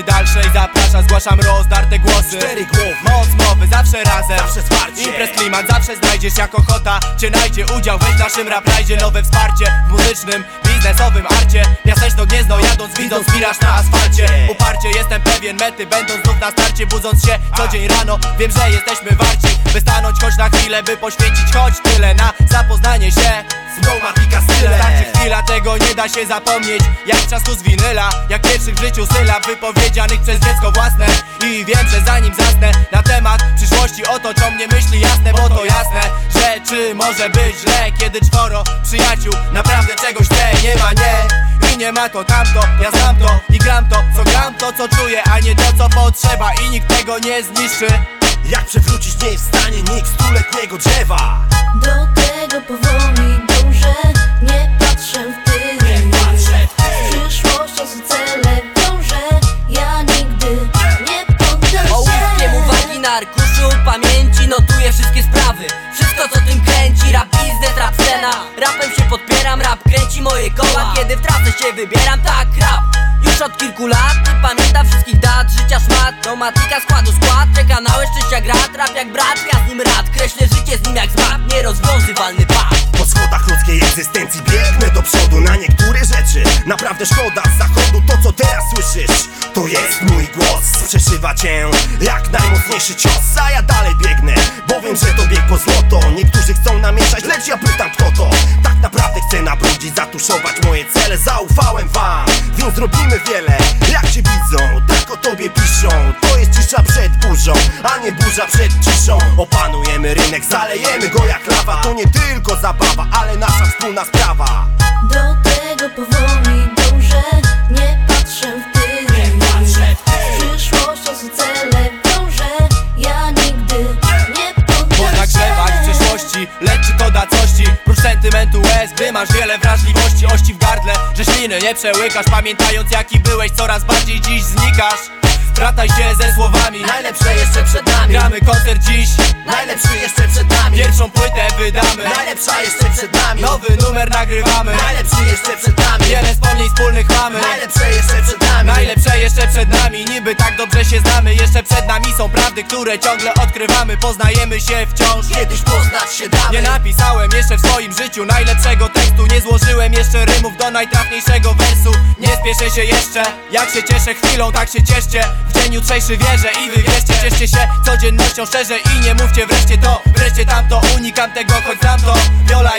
rozmowy dalszej zaprasza Zgłaszam rozdarte głosy. Cztery głów. Moc mowy zawsze razem. Zawsze wsparcie. Imprez klimat zawsze znajdziesz jak ochota. Cię najdzie udział weź w naszym raprajdzie. Nowe wsparcie w muzycznym, biznesowym arcie. Miasteczno gniezno jadąc widząc miraż na asfalcie. Uparcie jestem pewien mety będąc znów na starcie. Budząc się co dzień rano wiem, że jesteśmy warci. By stanąć choć na chwilę by poświęcić choć tyle Na zapoznanie się z pneumatika chwila, tego nie da się zapomnieć Jak czasku z winyla, jak pierwszych w życiu sylab Wypowiedzianych przez dziecko własne. I wiem, że zanim zasnę na temat przyszłości Otoczą mnie myśli jasne, bo to jasne Że czy może być źle, kiedy czworo przyjaciół Naprawdę czegoś chce, nie ma nie i nie ma to tamto, ja znam to i gram to Co gram to co czuję, a nie to co potrzeba I nikt tego nie zniszczy. Jak przewrócić nie jest w stanie nikt stuletniego drzewa. Do tego powoli dążę Rapem się podpieram, rap kręci moje koła. Kiedy w trasę się wybieram, tak rap. Już od kilku lat nie pamiętam wszystkich dat Życia szmat, domatika składu skład Czeka na szczęścia grat, rap jak brat Ja z nim rad, kreślę życie z nim jak z map Nierozwiązywalny pad. Po schodach ludzkiej egzystencji biegnę do przodu Na niektóre rzeczy. Naprawdę szkoda Z zachodu to co teraz słyszysz? To jest mój głos Przeszywa cię jak najmocniejszy cios. A ja dalej biegnę, bo wiem, że to bieg po złoto. Niektórzy chcą namieszać, lecz ja pytam kto to zatuszować moje cele Zaufałem wam, więc zrobimy wiele Jak się widzą, tak o tobie piszą. To jest cisza przed burzą, a nie burza przed ciszą. Opanujemy rynek, zalejemy go jak lawa. To nie tylko zabawa, ale nasza wspólna sprawa łez, gdy masz wiele wrażliwości Ości w gardle, że śliny nie przełykasz Pamiętając jaki byłeś, coraz bardziej dziś znikasz. Sprataj się ze słowami Najlepsze jeszcze przed nami. Gramy koncert dziś Najlepszy jeszcze przed nami. Pierwszą płytę wydamy Najlepsza jeszcze przed nami. Nowy numer nagrywamy Najlepszy jeszcze przed nami. Wiele wspomnień wspólnych mamy Najlepsze jeszcze przed nami. Najlepsze jeszcze przed nami, niby tak dobrze się znamy. Jeszcze przed nami są prawdy, które ciągle odkrywamy. Poznajemy się wciąż. Kiedyś poznać się damy. Nie napisałem jeszcze w swoim życiu tekstu. Nie złożyłem jeszcze rymów do najtrafniejszego wersu. Nie spieszę się jeszcze, jak się cieszę chwilą, tak się cieszcie. W dzień jutrzejszy wierzę i wy wierzcie. Cieszcie się codziennością szczerze i nie mówcie wreszcie to. Wreszcie tamto, unikam tego, choć znam to. Jaran,